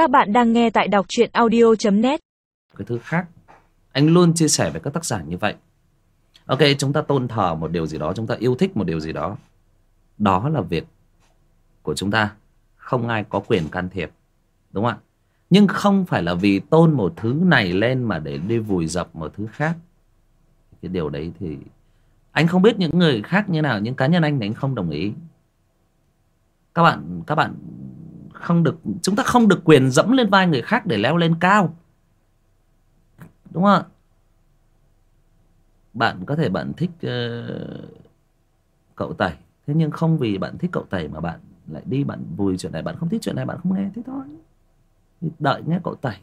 Các bạn đang nghe tại đọc truyện audio.net cái thứ khác, anh luôn chia sẻ với các tác giả như vậy. Ok, chúng ta tôn thờ một điều gì đó, chúng ta yêu thích một điều gì đó. Đó là việc của chúng ta. Không ai có quyền can thiệp, đúng không ạ? Nhưng không phải là vì tôn một thứ này lên mà để đi vùi dập một thứ khác. Cái điều đấy thì anh không biết những người khác như nào nhưng cá nhân anh thì anh không đồng ý. Các bạn các bạn không được chúng ta không được quyền dẫm lên vai người khác để leo lên cao. Đúng không ạ? Bạn có thể bạn thích uh, cậu tẩy. Thế nhưng không vì bạn thích cậu tẩy mà bạn lại đi bạn vùi chuyện này bạn không thích chuyện này bạn không nghe thế thôi. Đợi nghe cậu tẩy.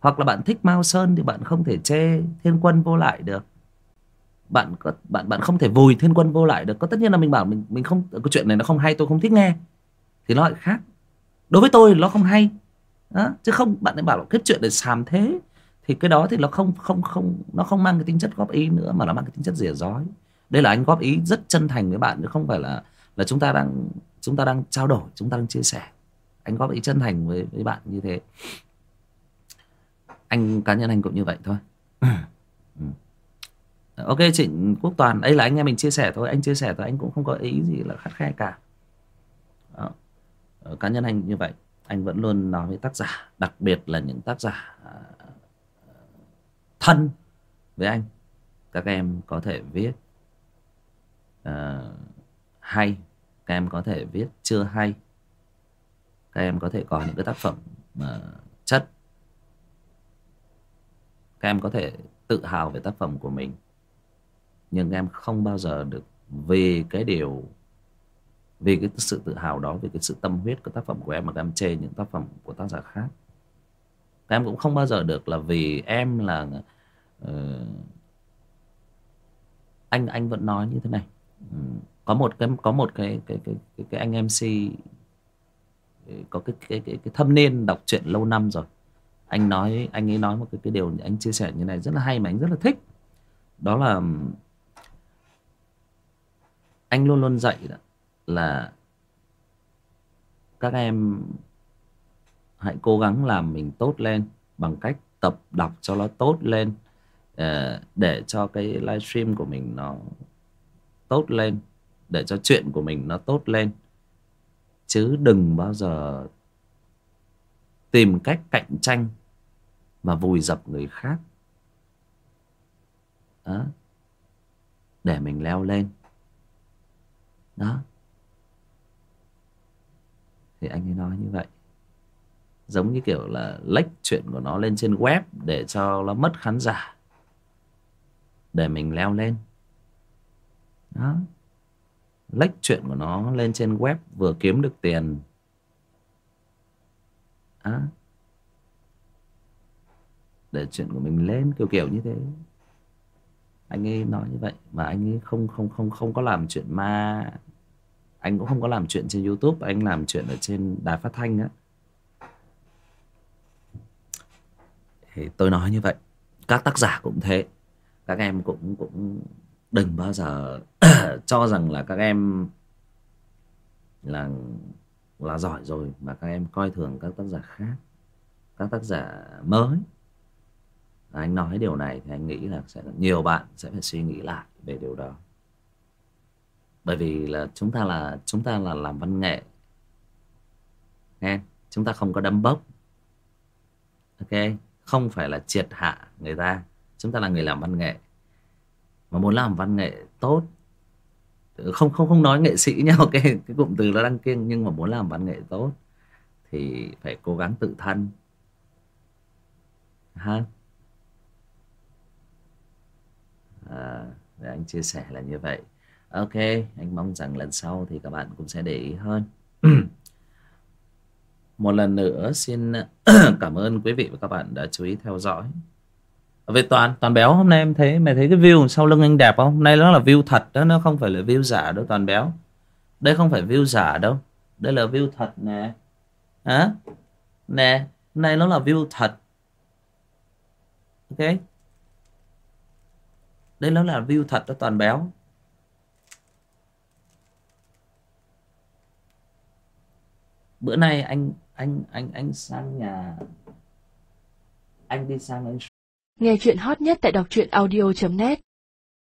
Hoặc là bạn thích mao sơn thì bạn không thể chê thiên quân vô lại được. Bạn có bạn bạn không thể vùi thiên quân vô lại được. Có tất nhiên là mình bảo mình mình không cái chuyện này nó không hay tôi không thích nghe. Thì nó lại khác đối với tôi nó không hay đó. chứ không bạn ấy bảo là cái chuyện để xàm thế thì cái đó thì nó không không không nó không mang cái tính chất góp ý nữa mà nó mang cái tính chất rỉa rói đây là anh góp ý rất chân thành với bạn chứ không phải là là chúng ta đang chúng ta đang trao đổi chúng ta đang chia sẻ anh góp ý chân thành với với bạn như thế anh cá nhân anh cũng như vậy thôi ừ. ok trịnh quốc toàn đây là anh em mình chia sẻ thôi anh chia sẻ thôi anh cũng không có ý gì là khắt khe cả Đó. Ờ, cá nhân anh như vậy anh vẫn luôn nói với tác giả đặc biệt là những tác giả à, thân với anh. Các em có thể viết uh, hay các em có thể viết chưa hay. Các em có thể có những cái tác phẩm mà chất. Các em có thể tự hào về tác phẩm của mình. Nhưng em không bao giờ được vì cái điều vì cái sự tự hào đó vì cái sự tâm huyết của tác phẩm của em mà các em chê những tác phẩm của tác giả khác. Các em cũng không bao giờ được là vì em là uh, anh anh vẫn nói như thế này. Ừ, có một cái có một cái cái cái cái, cái anh MC có cái cái cái, cái thâm niên đọc truyện lâu năm rồi. Anh nói anh ấy nói một cái cái điều anh chia sẻ như này rất là hay mà anh rất là thích. Đó là anh luôn luôn dạy là các em hãy cố gắng làm mình tốt lên bằng cách tập đọc cho nó tốt lên ờ, để cho cái livestream của mình nó tốt lên, để cho chuyện của mình nó tốt lên. Chứ đừng bao giờ tìm cách cạnh tranh và vùi dập người khác. Đó. Để mình leo lên. Đó thì anh ấy nói như vậy. Giống như kiểu là lách chuyện của nó lên trên web để cho nó mất khán giả. Để mình leo lên. Đó. Lách chuyện của nó lên trên web vừa kiếm được tiền. Đó. để chuyện của mình lên, kiểu kiểu như thế. Anh ấy nói như vậy, mà anh ấy không không không không có làm chuyện ma anh cũng không có làm chuyện trên youtube, anh làm chuyện ở trên đài phát thanh á. Thì tôi nói như vậy, các tác giả cũng thế. Các em cũng cũng đừng bao giờ cho rằng là các em là là giỏi rồi, mà các em coi thường các tác giả khác, các tác giả mới. Anh nói điều này thì anh nghĩ là sẽ, nhiều bạn sẽ phải suy nghĩ lại về điều đó bởi vì là chúng ta là chúng ta là làm văn nghệ. Nghe chúng ta không có đấm bốc. Ok không phải là triệt hạ người ta. Chúng ta là người làm văn nghệ. Mà muốn làm văn nghệ tốt không không không nói nghệ sĩ nhau ok cái cụm từ nó đang kiêng nhưng mà muốn làm văn nghệ tốt thì phải cố gắng tự thân. Ha. À, để anh chia sẻ là như vậy ok anh mong rằng lần sau thì các bạn cũng sẽ để ý hơn. Một lần nữa xin cảm ơn quý vị và các bạn đã chú ý theo dõi. Về toàn toàn béo hôm nay em thấy mày thấy cái view sau lưng anh đẹp không? Hôm nay nó là view thật đó nó không phải là view giả đâu toàn béo. Đây không phải view giả đâu. Đây là view thật nè. Hả? Nè này nó là view thật. Ok. Đây nó là view thật đó toàn béo bữa nay anh anh anh anh sang nhà. Anh đi sang anh Nghe chuyện hot nhất tại đọc truyện audio.net